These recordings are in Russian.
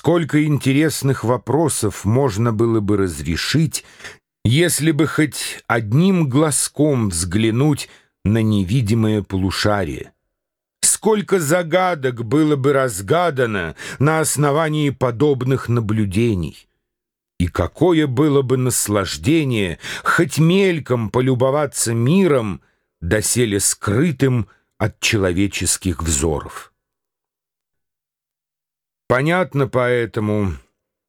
Сколько интересных вопросов можно было бы разрешить, если бы хоть одним глазком взглянуть на невидимое полушарие. Сколько загадок было бы разгадано на основании подобных наблюдений. И какое было бы наслаждение хоть мельком полюбоваться миром, доселе скрытым от человеческих взоров. Понятно поэтому,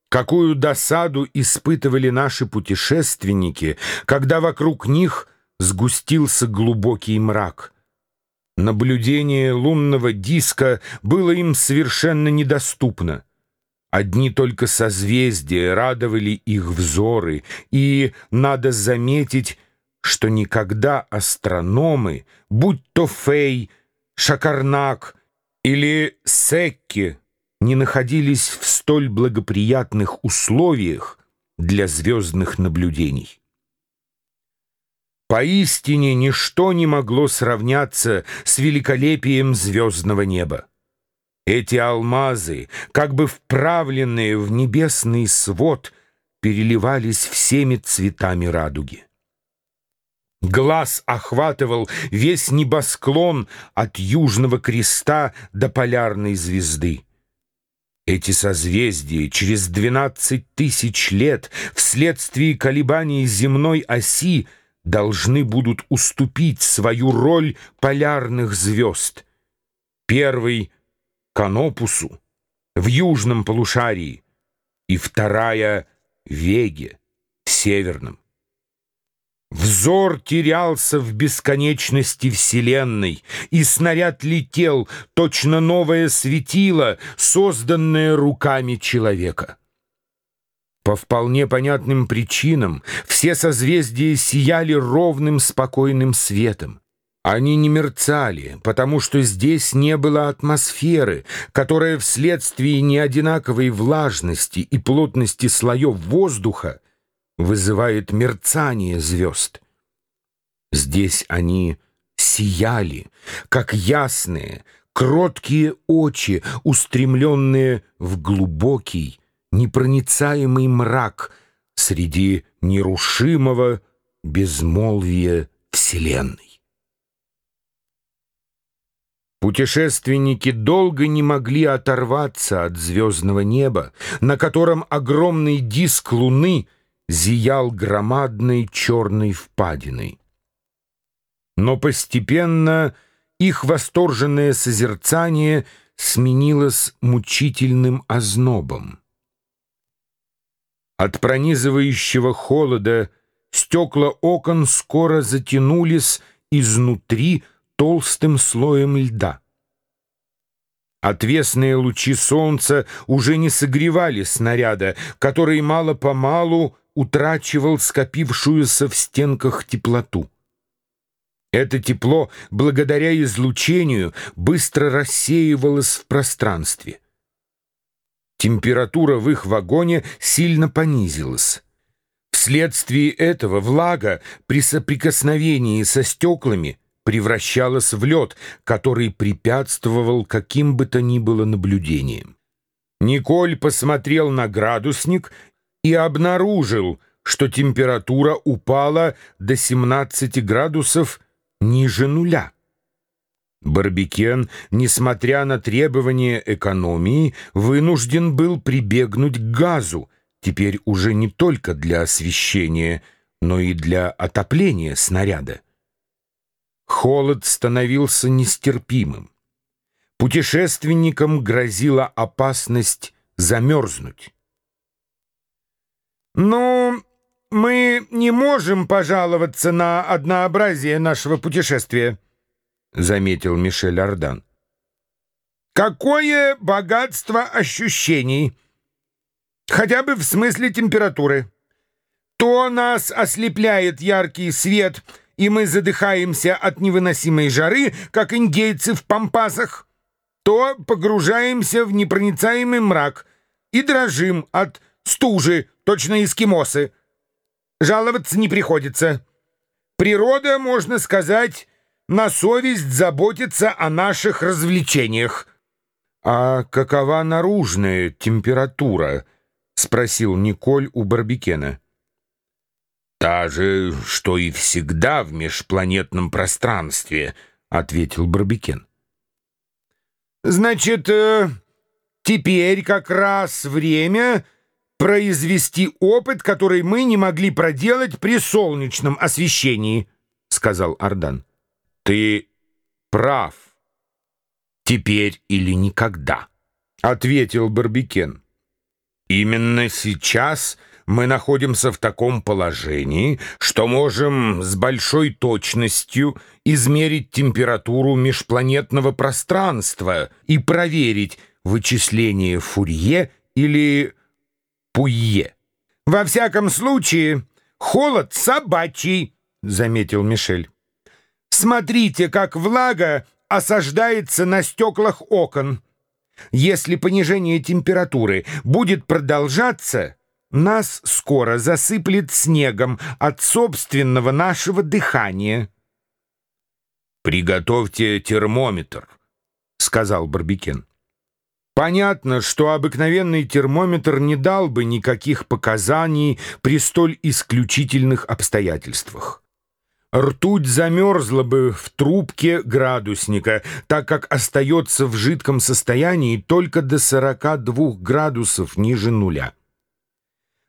какую досаду испытывали наши путешественники, когда вокруг них сгустился глубокий мрак. Наблюдение лунного диска было им совершенно недоступно. Одни только созвездия радовали их взоры, и, надо заметить, что никогда астрономы, будь то Фей, Шакарнак или Секки, не находились в столь благоприятных условиях для звездных наблюдений. Поистине ничто не могло сравняться с великолепием звездного неба. Эти алмазы, как бы вправленные в небесный свод, переливались всеми цветами радуги. Глаз охватывал весь небосклон от Южного креста до полярной звезды. Эти созвездия через двенадцать тысяч лет вследствие колебаний земной оси должны будут уступить свою роль полярных звезд. Первый — Канопусу в южном полушарии и вторая — Веге в северном. Взор терялся в бесконечности Вселенной, и снаряд летел, точно новое светило, созданное руками человека. По вполне понятным причинам все созвездия сияли ровным спокойным светом. Они не мерцали, потому что здесь не было атмосферы, которая вследствие неодинаковой влажности и плотности слоев воздуха вызывает мерцание звезд. Здесь они сияли, как ясные, кроткие очи, устремленные в глубокий, непроницаемый мрак среди нерушимого безмолвия Вселенной. Путешественники долго не могли оторваться от звездного неба, на котором огромный диск Луны зиял громадной черной впадиной. Но постепенно их восторженное созерцание сменилось мучительным ознобом. От пронизывающего холода стекла окон скоро затянулись изнутри толстым слоем льда. Отвесные лучи солнца уже не согревали снаряда, который мало-помалу утрачивал скопившуюся в стенках теплоту. Это тепло, благодаря излучению, быстро рассеивалось в пространстве. Температура в их вагоне сильно понизилась. Вследствие этого влага при соприкосновении со стеклами превращалась в лед, который препятствовал каким бы то ни было наблюдениям. Николь посмотрел на градусник и обнаружил, что температура упала до 17 градусов ниже нуля. Барбикен, несмотря на требования экономии, вынужден был прибегнуть к газу, теперь уже не только для освещения, но и для отопления снаряда. Холод становился нестерпимым. Путешественникам грозила опасность замерзнуть. «Ну, мы не можем пожаловаться на однообразие нашего путешествия», — заметил Мишель Ардан. «Какое богатство ощущений! Хотя бы в смысле температуры. То нас ослепляет яркий свет — и мы задыхаемся от невыносимой жары, как индейцы в пампасах, то погружаемся в непроницаемый мрак и дрожим от стужи, точно эскимосы. Жаловаться не приходится. Природа, можно сказать, на совесть заботится о наших развлечениях. «А какова наружная температура?» — спросил Николь у Барбикена. «Та же, что и всегда в межпланетном пространстве», — ответил Барбикен. «Значит, э, теперь как раз время произвести опыт, который мы не могли проделать при солнечном освещении», — сказал Ардан. «Ты прав. Теперь или никогда», — ответил Барбикен. «Именно сейчас мы находимся в таком положении, что можем с большой точностью измерить температуру межпланетного пространства и проверить вычисление Фурье или Пуйе. «Во всяком случае, холод собачий», — заметил Мишель. «Смотрите, как влага осаждается на стеклах окон. Если понижение температуры будет продолжаться, нас скоро засыплет снегом от собственного нашего дыхания». «Приготовьте термометр», — сказал Барбикен. Понятно, что обыкновенный термометр не дал бы никаких показаний при столь исключительных обстоятельствах. Ртуть замерзла бы в трубке градусника, так как остается в жидком состоянии только до 42 градусов ниже нуля.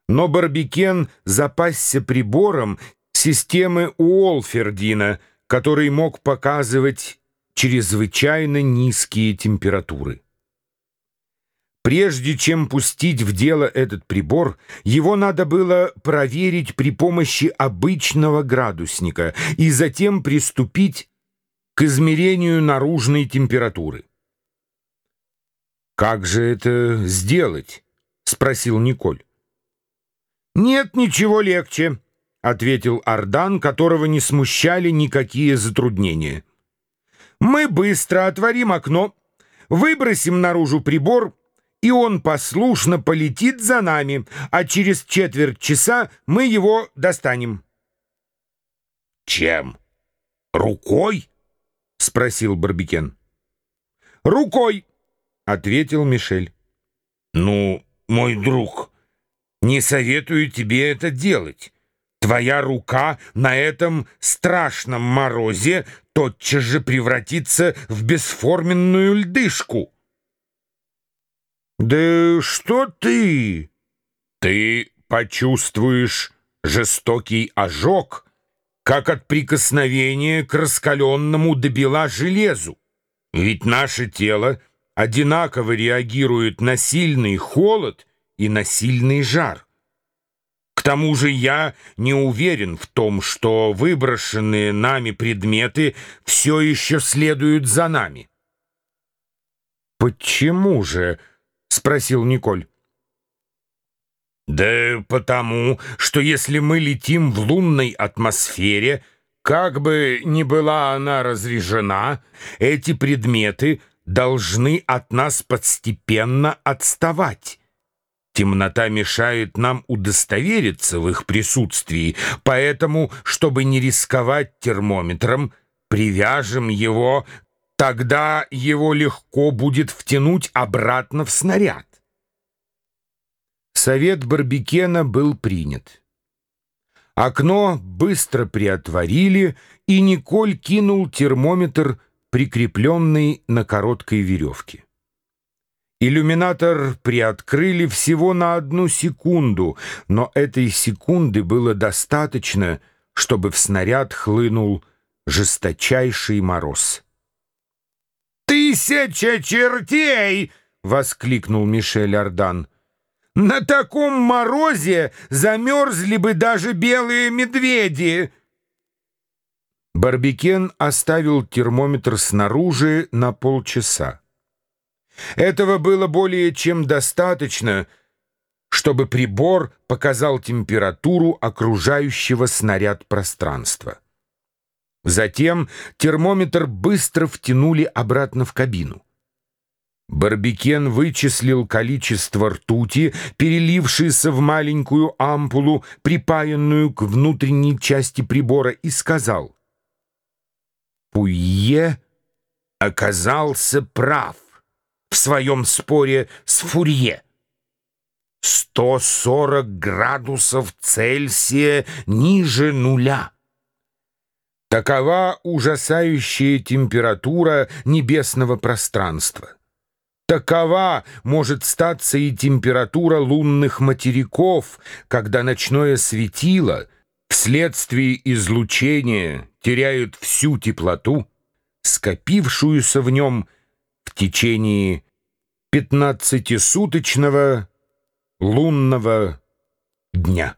Но Барбикен запасся прибором системы Уолфердина, который мог показывать чрезвычайно низкие температуры. Прежде чем пустить в дело этот прибор, его надо было проверить при помощи обычного градусника и затем приступить к измерению наружной температуры. «Как же это сделать?» — спросил Николь. «Нет ничего легче», — ответил Ардан, которого не смущали никакие затруднения. «Мы быстро отворим окно, выбросим наружу прибор — и он послушно полетит за нами, а через четверть часа мы его достанем. «Чем? Рукой?» — спросил Барбикен. «Рукой!» — ответил Мишель. «Ну, мой друг, не советую тебе это делать. Твоя рука на этом страшном морозе тотчас же превратится в бесформенную льдышку». «Да что ты?» «Ты почувствуешь жестокий ожог, как от прикосновения к раскаленному до бела железу. Ведь наше тело одинаково реагирует на сильный холод и на сильный жар. К тому же я не уверен в том, что выброшенные нами предметы все еще следуют за нами». «Почему же?» — спросил Николь. «Да потому, что если мы летим в лунной атмосфере, как бы ни была она разрежена, эти предметы должны от нас постепенно отставать». Темнота мешает нам удостовериться в их присутствии, поэтому, чтобы не рисковать термометром, привяжем его Тогда его легко будет втянуть обратно в снаряд. Совет Барбикена был принят. Окно быстро приотворили, и Николь кинул термометр, прикрепленный на короткой веревке. Иллюминатор приоткрыли всего на одну секунду, но этой секунды было достаточно, чтобы в снаряд хлынул жесточайший мороз. «Тысяча чертей!» — воскликнул Мишель Ардан. «На таком морозе замерзли бы даже белые медведи!» Барбикен оставил термометр снаружи на полчаса. Этого было более чем достаточно, чтобы прибор показал температуру окружающего снаряд пространства. Затем термометр быстро втянули обратно в кабину. Барбикен вычислил количество ртути, перелившейся в маленькую ампулу, припаянную к внутренней части прибора, и сказал. «Пуйе оказался прав. в своем споре с Фурье. 140 градусов Цельсия ниже нуля. Такова ужасающая температура небесного пространства. Такова может статься и температура лунных материков, когда ночное светило вследствие излучения теряют всю теплоту, скопившуюся в нем в течение пятнадцатисуточного лунного дня.